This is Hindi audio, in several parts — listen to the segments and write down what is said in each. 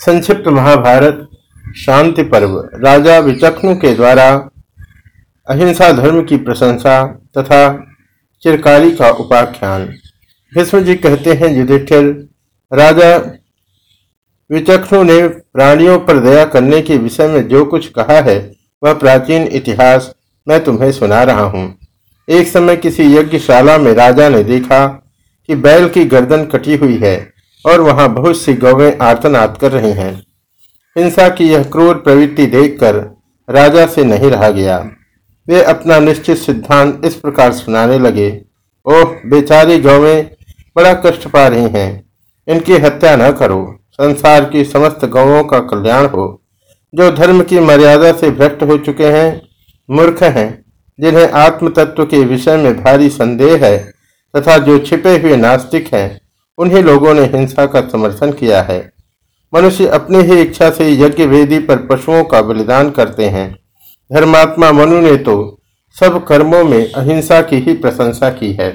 संक्षिप्त महाभारत, शांति पर्व, राजा विचक्षणु के द्वारा, अहिंसा धर्म की प्रशंसा तथा चिरकारी का उपाख्यान। भीष्म जी कहते हैं, युधिष्ठिर, राजा विचक्षणु ने प्राणियों पर दया करने के विषय में जो कुछ कहा है, वह प्राचीन इतिहास मैं तुम्हें सुना रहा हूँ। एक समय किसी यज्ञशाला में राजा ने देखा कि बैल की गर्दन कटी हुई है। और वहाँ बहुत सी गौवें आर्तनाद कर रही हैं। हिंसा की यह क्रूर प्रवृत्ति देखकर राजा से नहीं रहा गया। वे अपना निश्चित सिद्धांत इस प्रकार सुनाने लगे, ओह, बेचारी गौवें, बड़ा कष्ट पा रही हैं। इनकी हत्या न करो। संसार की समस्त गौों का कल्याण हो। जो धर्म की मर्यादा से भ्रष्ट हो चुके हैं, मूर्ख हैं। जिन्हें आत्म तत्व के विषय में भारी संदेह है तथा जो छिपे हुए नास्तिक हैं उन्हीं लोगों ने हिंसा का समर्थन किया है। मनुष्य अपनी ही इच्छा से यज्ञ वेदी पर पशुओं का बलिदान करते हैं। धर्मात्मा मनु ने तो सब कर्मों में अहिंसा की ही प्रशंसा की है।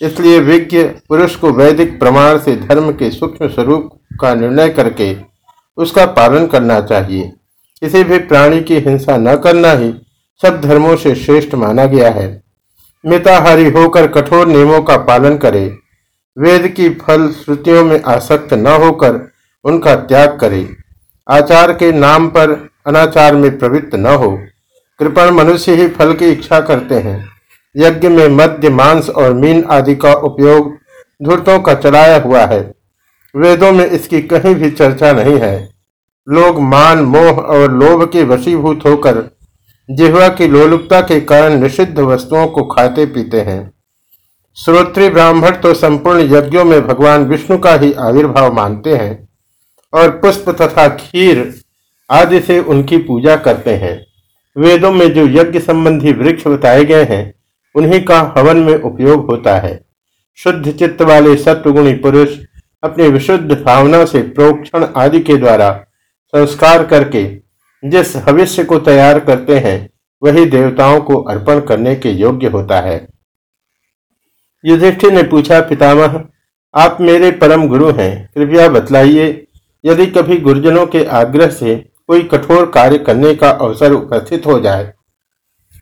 इसलिए विज्ञ पुरुष को वैदिक प्रमाण से धर्म के सूक्ष्म स्वरूप का निर्णय करके उसका पालन करना चाहिए। किसी भी प्राणी की हिंसा न करना ही सब धर्मों से श्रेष्ठ माना गया है। मिताहारी होकर कठोर नियमों का पालन करे। वेद की फल श्रुतियों में आसक्त न होकर उनका त्याग करे। आचार के नाम पर अनाचार में प्रवृत्त न हो। कृपण मनुष्य ही फल की इच्छा करते हैं। यज्ञ में मध्य मांस और मीन आदि का उपयोग धूर्तों का चलाया हुआ है। वेदों में इसकी कहीं भी चर्चा नहीं है। लोग मान, मोह और लोभ के वशीभूत होकर जिहवा की लोलुपता के कारण निषिद्ध वस्तुओं को खाते पीते हैं। श्रोत्री ब्राह्मण तो संपूर्ण यज्ञों में भगवान विष्णु का ही आविर्भाव मानते हैं और पुष्प तथा खीर आदि से उनकी पूजा करते हैं। वेदों में जो यज्ञ संबंधी वृक्ष बताए गए हैं, उन्हीं का हवन में उपयोग होता है। शुद्ध चित्त वाले सत्वगुणी पुरुष अपनी विशुद्ध भावना से प्रोक्षण आदि के द्वारा संस्कार करके जिस भविष्य को तैयार करते हैं, वही देवताओं को अर्पण करने के योग्य होता है। युधिष्ठिर ने पूछा, पितामह, आप मेरे परम गुरु हैं, कृपया बतलाइए, यदि कभी गुरुजनों के आग्रह से कोई कठोर कार्य करने का अवसर उपस्थित हो जाए,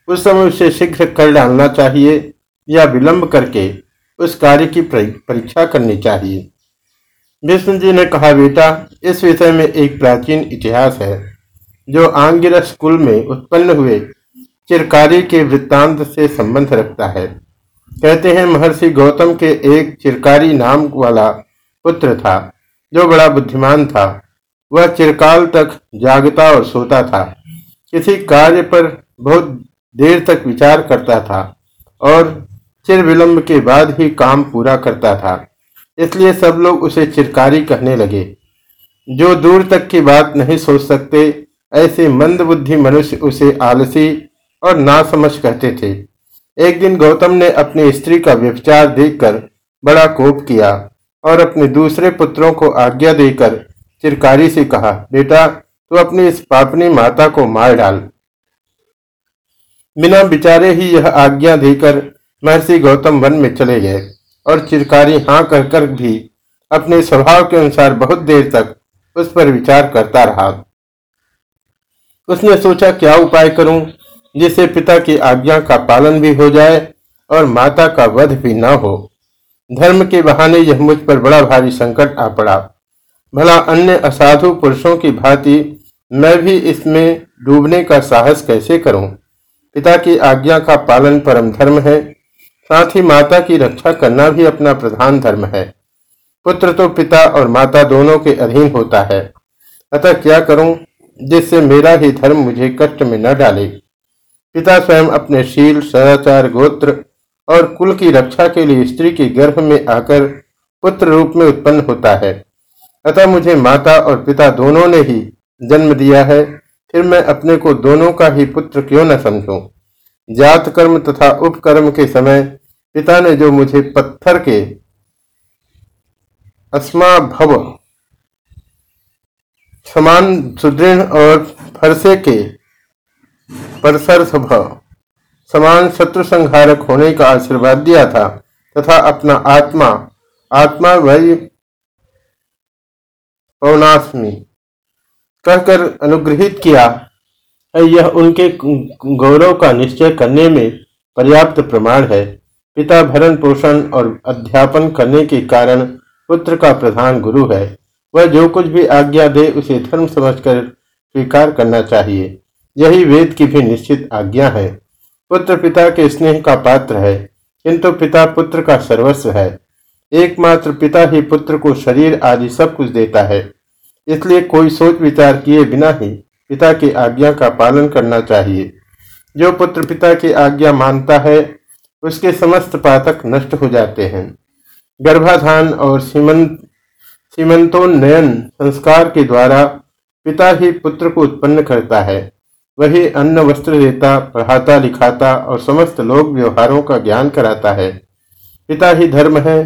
उस समय उसे शीघ्र कर डालना चाहिए या विलंब करके उस कार्य की परीक्षा करनी चाहिए। विष्णु जी ने कहा, बेटा, इस विषय में एक प्राचीन इतिहास है, जो आंगिरस कुल में उत्पन्न हुए चिरकारी के वृत्तांत से संबंध रखता है। कहते हैं, महर्षि गौतम के एक चिरकारी नाम वाला पुत्र था, जो बड़ा बुद्धिमान था। वह चिरकाल तक जागता और सोता था। किसी कार्य पर बहुत देर तक विचार करता था और चिर विलंब के बाद ही काम पूरा करता था। इसलिए सब लोग उसे चिरकारी कहने लगे। जो दूर तक की बात नहीं सोच सकते, ऐसे मंदबुद्धि मनुष्य उसे आलसी और नासमझ कहते थे। एक दिन गौतम ने अपनी स्त्री का व्यभिचार देखकर बड़ा कोप किया और अपने दूसरे पुत्रों को आज्ञा देकर चिरकारी से कहा, बेटा, तू अपनी इस पापनी माता को मार डाल। बिना बिचारे ही यह आज्ञा देकर महर्षि गौतम वन में चले गए और चिरकारी हाँ कहकर भी अपने स्वभाव के अनुसार बहुत देर तक उस पर विचार करता रहा। उसने सोचा, क्या उपाय करूँ? जिससे पिता की आज्ञा का पालन भी हो जाए और माता का वध भी न हो। धर्म के बहाने यह मुझ पर बड़ा भारी संकट आ पड़ा। भला अन्य असाधु पुरुषों की भांति मैं भी इसमें डूबने का साहस कैसे करूँ? पिता की आज्ञा का पालन परम धर्म है। साथ ही माता की रक्षा करना भी अपना प्रधान धर्म है। पुत्र तो पिता और माता दोनों के अधीन होता है। अतः क्या करूँ जिससे मेरा ही धर्म मुझे कष्ट में न डाले? पिता स्वयं अपने शील सदाचार गोत्र और कुल की रक्षा के लिए स्त्री के गर्भ में आकर पुत्र रूप में उत्पन्न होता है अतः मुझे माता और पिता दोनों ने ही जन्म दिया है, फिर मैं अपने को दोनों का ही पुत्र क्यों न समझूं? जात कर्म तथा उपकर्म के समय पिता ने जो मुझे पत्थर के अस्मा भव समान सुदृढ़ और फरसे के परसर समान शत्रु संहारक होने का आशीर्वाद दिया था, तथा अपना आत्मा आत्मा वही पौनास्मी कहकर अनुग्रहित किया। यह उनके गौरव का निश्चय करने में पर्याप्त प्रमाण है। पिता भरण पोषण और अध्यापन करने के कारण पुत्र का प्रधान गुरु है। वह जो कुछ भी आज्ञा दे, उसे धर्म समझकर स्वीकार करना चाहिए। यही वेद की भी निश्चित आज्ञा है। पुत्र पिता के स्नेह का पात्र है, किंतु पिता पुत्र का सर्वस्व है। एकमात्र पिता ही पुत्र को शरीर आदि सब कुछ देता है। इसलिए कोई सोच विचार किए बिना ही पिता की आज्ञा का पालन करना चाहिए। जो पुत्र पिता की आज्ञा मानता है, उसके समस्त पातक नष्ट हो जाते हैं। गर्भाधान और सीमंत, सीमंतोन्नयन संस्कार के द्वारा पिता ही पुत्र को उत्पन्न करता है। वही अन्न वस्त्र देता पढ़ाता, लिखाता और समस्त लोक व्यवहारों का ज्ञान कराता है। पिता ही धर्म है,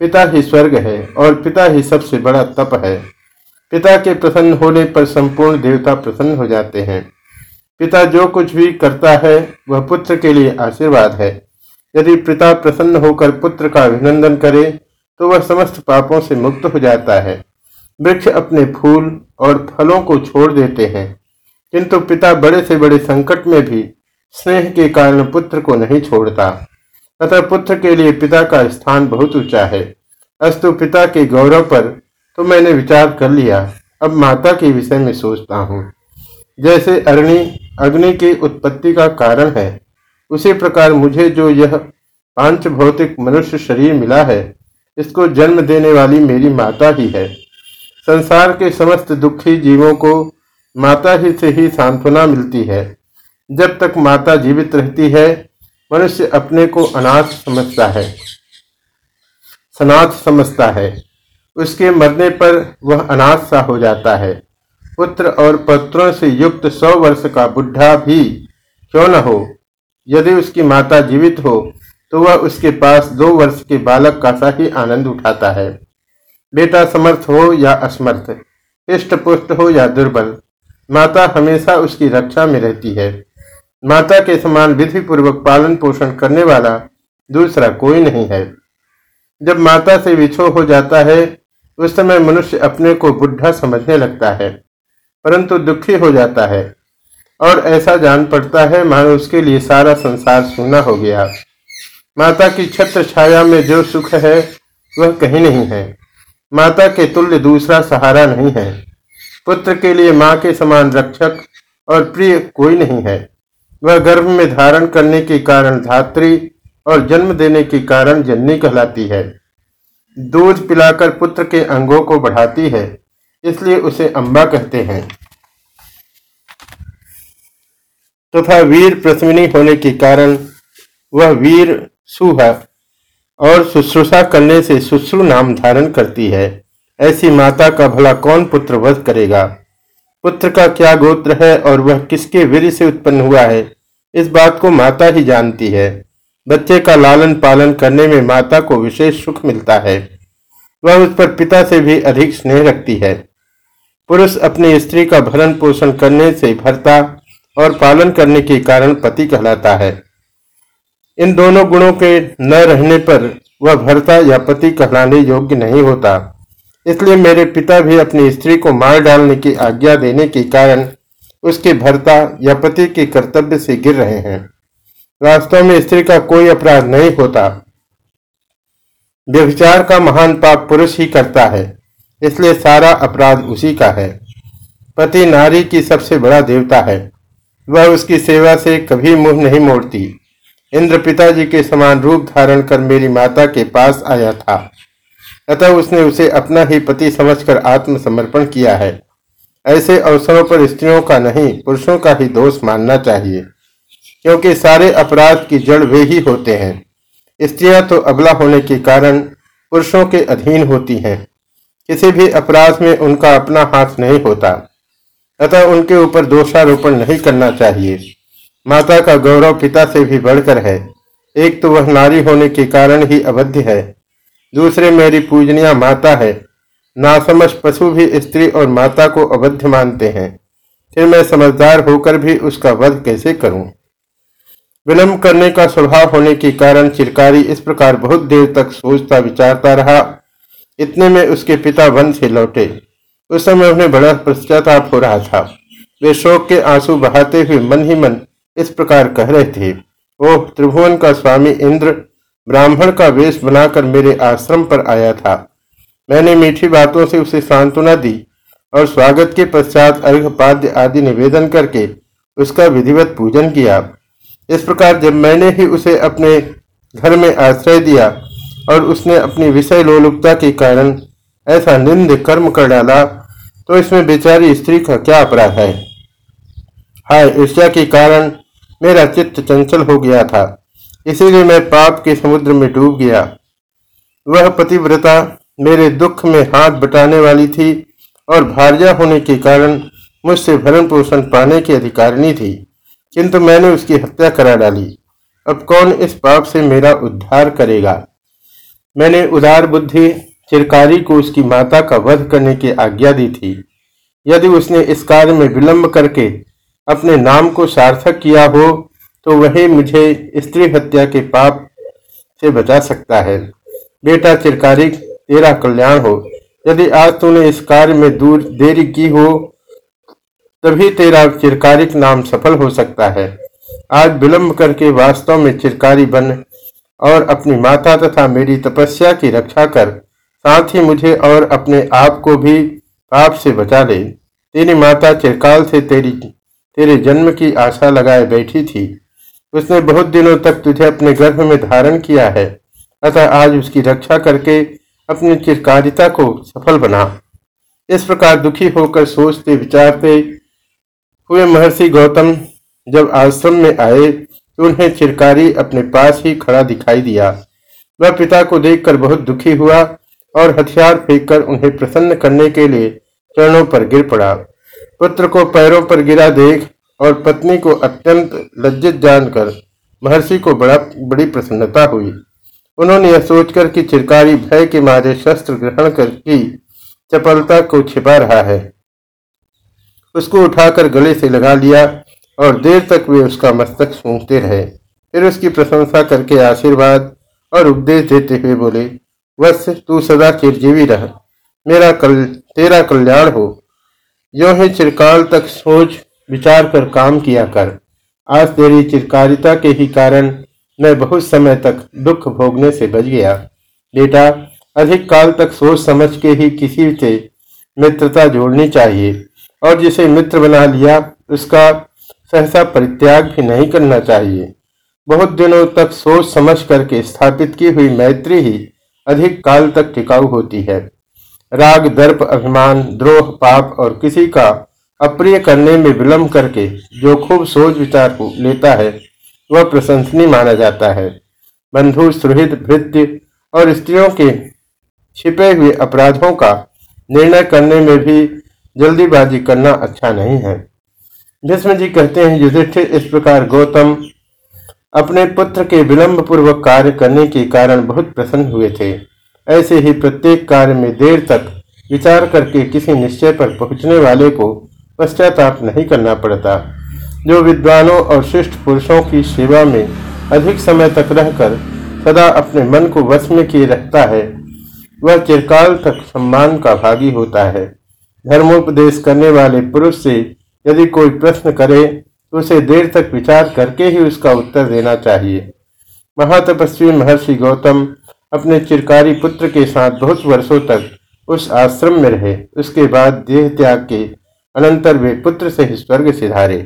पिता ही स्वर्ग है और पिता ही सबसे बड़ा तप है। पिता के प्रसन्न होने पर संपूर्ण देवता प्रसन्न हो जाते हैं। पिता जो कुछ भी करता है, वह पुत्र के लिए आशीर्वाद है। यदि पिता प्रसन्न होकर पुत्र का अभिनंदन करे तो वह समस्त पापों से मुक्त हो जाता है। वृक्ष अपने फूल और फलों को छोड़ देते हैं। किंतु पिता बड़े से बड़े संकट में भी स्नेह के कारण पुत्र को नहीं छोड़ता। तथा पुत्र के लिए पिता का स्थान बहुत ऊँचा है। अस्तु पिता के गौरव पर तो मैंने विचार कर लिया। अब माता के विषय में सोचता हूँ। जैसे अग्नि अग्नि की उत्पत्ति का कारण है, उसी प्रकार मुझे जो यह पाँच भौतिक मनुष्य शरीर मिला है, इसको जन्म देने वाली मेरी माता ही है। संसार के समस्त दुखी जीवों को माता ही से ही सांत्वना मिलती है। जब तक माता जीवित रहती है, मनुष्य अपने को अनाथ समझता है। सनाथ समझता है। उसके मरने पर वह अनाथ सा हो जाता है। पुत्र और पत्रों से युक्त सौ वर्ष का बुढ़ा भी क्यों न हो? यदि उसकी माता जीवित हो तो वह उसके पास दो वर्ष के बालक का सा ही आनंद उठाता है। बेटा समर्थ हो या असमर्थ इष्ट पुष्ट हो या दुर्बल माता हमेशा उसकी रक्षा में रहती है। माता के समान विधि पूर्वक पालन पोषण करने वाला दूसरा कोई नहीं है। जब माता से विछो हो जाता है, उस समय मनुष्य अपने को बुढ़ा समझने लगता है, परंतु दुखी हो जाता है। और ऐसा जान पड़ता है, मानो उसके लिए सारा संसार सुना हो गया। माता की छत्र छाया में जो सुख है, वह कहीं नहीं है। माता के तुल्य दूसरा सहारा नहीं है। पुत्र के लिए माँ के समान रक्षक और प्रिय कोई नहीं है। वह गर्भ में धारण करने के कारण धात्री और जन्म देने के कारण जननी कहलाती है। दूध पिलाकर पुत्र के अंगों को बढ़ाती है, इसलिए उसे अम्बा कहते हैं। तथा तो वीर प्रश्विनी होने के कारण वह वीर सुह और शुश्रूषा करने से शुश्रु नाम धारण करती है। ऐसी माता का भला कौन पुत्र वध करेगा? पुत्र का क्या गोत्र है और वह किसके वीर से उत्पन्न हुआ है? इस बात को माता ही जानती है। बच्चे का लालन पालन करने में माता को विशेष सुख मिलता है। वह उस पर पिता से भी अधिक स्नेह रखती है। पुरुष अपनी स्त्री का भरण पोषण करने से भरता और पालन करने के कारण पति कहलाता है। इन दोनों गुणों के न रहने पर वह भरता या पति कहलाने योग्य नहीं होता। इसलिए मेरे पिता भी अपनी स्त्री को मार डालने की आज्ञा देने के कारण उसके भरता या पति के कर्तव्य से गिर रहे हैं। वास्तव में स्त्री का कोई अपराध नहीं होता। व्यभिचार का महान पाप पुरुष ही करता है, इसलिए सारा अपराध उसी का है। पति नारी की सबसे बड़ा देवता है, वह उसकी सेवा से कभी मुँह नहीं मोड़ती। इंद्र पिताजी के समान रूप धारण कर मेरी माता के पास आया था। अतः उसने उसे अपना ही पति समझकर आत्मसमर्पण किया है। ऐसे अवसरों पर स्त्रियों का नहीं, पुरुषों का ही दोष मानना चाहिए, क्योंकि सारे अपराध की जड़ वे ही होते हैं। स्त्रियाँ तो अबला होने के कारण पुरुषों के अधीन होती हैं। किसी भी अपराध में उनका अपना हाथ नहीं होता। अतः उनके ऊपर दोषारोपण नहीं करना चाहिए। माता का गौरव पिता से भी बढ़कर है। एक तो वह नारी होने के कारण ही अवध्य है। दूसरे मेरी पूजनिया माता है। नासमझ पशु भी स्त्री और माता को अवध्य मानते हैं। फिर मैं समझदार होकर भी उसका वध कैसे करूँ? विलंब करने का स्वभाव होने के कारण चिरकारी इस प्रकार बहुत देर तक सोचता, विचारता रहा। इतने में उसके पिता वन से लौटे। उस समय उन्हें बड़ा पश्चाताप हो रहा था। वे शोक के आँसू बहाते हुए मन ही मन इस प्रकार कह रहे थे, ओह, त्रिभुवन का स्वामी इंद्र ब्राह्मण का वेश बनाकर मेरे आश्रम पर आया था। मैंने मीठी बातों से उसे सांत्वना दी और स्वागत के पश्चात अर्घपाद्य आदि निवेदन करके उसका विधिवत पूजन किया। इस प्रकार जब मैंने ही उसे अपने घर में आश्रय दिया और उसने अपनी विषय लोलुपता के कारण ऐसा निंद कर्म कर डाला तो इसमें बेचारी स्त्री का क्या अपराध है? हाय ईर्ष्या के कारण मेरा चित्त चंचल हो गया था। इसीलिए मैं पाप के समुद्र में डूब गया। वह पतिव्रता मेरे दुख में हाथ बटाने वाली थी और भार्या होने के कारण मुझसे भरण पोषण पाने की अधिकारिणी थी, किंतु मैंने उसकी हत्या करा डाली। अब कौन इस पाप से मेरा उद्धार करेगा? मैंने उदार बुद्धि, चिरकारी को उसकी माता का वध करने की आज्ञा दी थी। यदि उसने इस कार्य में विलंब करके अपने नाम को सार्थक किया हो तो वही मुझे स्त्री हत्या के पाप से बचा सकता है। बेटा, चिरकारी, तेरा कल्याण हो। यदि आज तूने इस कार्य में दूर देरी की हो, तभी तेरा चिरकारिक नाम सफल हो सकता है। आज विलंब करके वास्तव में चिरकारी बन और अपनी माता तथा मेरी तपस्या की रक्षा कर, साथ ही मुझे और अपने आप को भी पाप से बचा ले। तेरी माता चिरकाल से तेरी, तेरे जन्म की आशा लगाए बैठी थी। उसने बहुत दिनों तक तुझे अपने गर्भ में धारण किया है। अतः आज उसकी रक्षा करके अपनी चिरकारिता को सफल बना। इस प्रकार दुखी होकर सोचते विचारते हुए महर्षि गौतम जब आश्रम में आए तो उन्हें चिरकारी अपने पास ही खड़ा दिखाई दिया। वह पिता को देखकर बहुत दुखी हुआ और हथियार फेंककर उन्हें प्रसन्न करने के लिए चरणों पर गिर पड़ा। पुत्र को पैरों पर गिरा देख और पत्नी को अत्यंत लज्जित जानकर महर्षि को बड़ा, बड़ी प्रसन्नता हुई। उन्होंने यह सोचकर कि चिरकारी भय के मारे शस्त्र ग्रहण कर की चपलता को छिपा रहा है। उसको उठाकर गले से लगा लिया और देर तक वे उसका मस्तक सूंघते रहे। फिर उसकी प्रशंसा करके आशीर्वाद और उपदेश देते हुए बोले, वत्स, तू सदा चिरजीवी रह। मेरा कल, तेरा कल्याण हो। यो ही चिरकाल तक सोच विचार कर काम किया कर। आज तेरी चिरकारिता के ही कारण मैं बहुत समय तक दुख भोगने से बच गया। बेटा, अधिक काल तक सोच समझ के ही किसी से मित्रता जोड़नी चाहिए और जिसे मित्र बना लिया, उसका सहसा परित्याग भी नहीं करना चाहिए। बहुत दिनों तक सोच समझ करके स्थापित की हुई मैत्री ही अधिक काल तक टिकाऊ होती है। राग, दर्प, अभिमान, द्रोह, पाप और किसी का अप्रिय करने में विलंब करके जो खूब सोच विचार को लेता है, वह प्रशंसनीय माना जाता है। बंधु, सुहृद, भृत्य और स्त्रियों के छिपे हुए अपराधों का निर्णय करने में भी जल्दीबाजी करना अच्छा नहीं है। भीष्म जी कहते हैं, युधिष्ठिर, इस प्रकार गौतम अपने पुत्र के विलंब पूर्वक कार्य करने के कारण बहुत प्रसन्न हुए थे। ऐसे ही प्रत्येक कार्य में देर तक विचार करके किसी निश्चय पर पहुँचने वाले को पश्चाताप नहीं करना पड़ता। जो विद्वानों और शिष्ट पुरुषों की सेवा में अधिक समय तक रहकर सदा अपने मन को वश में किए रहता है, वह चिरकाल तक सम्मान का भागी होता है। धर्मोपदेश करने वाले पुरुष से यदि कोई प्रश्न करे तो उसे देर तक विचार करके ही उसका उत्तर देना चाहिए। महातपस्वी महर्षि गौतम अपने चिरकारी पुत्र के साथ बहुत वर्षों तक उस आश्रम में रहे। उसके बाद देह त्याग के अनंतर वे पुत्र से ही स्वर्ग सिधारे।